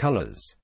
colors.